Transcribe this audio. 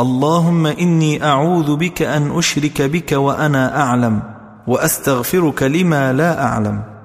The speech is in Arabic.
اللهم إني أعوذ بك أن أشرك بك وأنا أعلم وأستغفرك لما لا أعلم.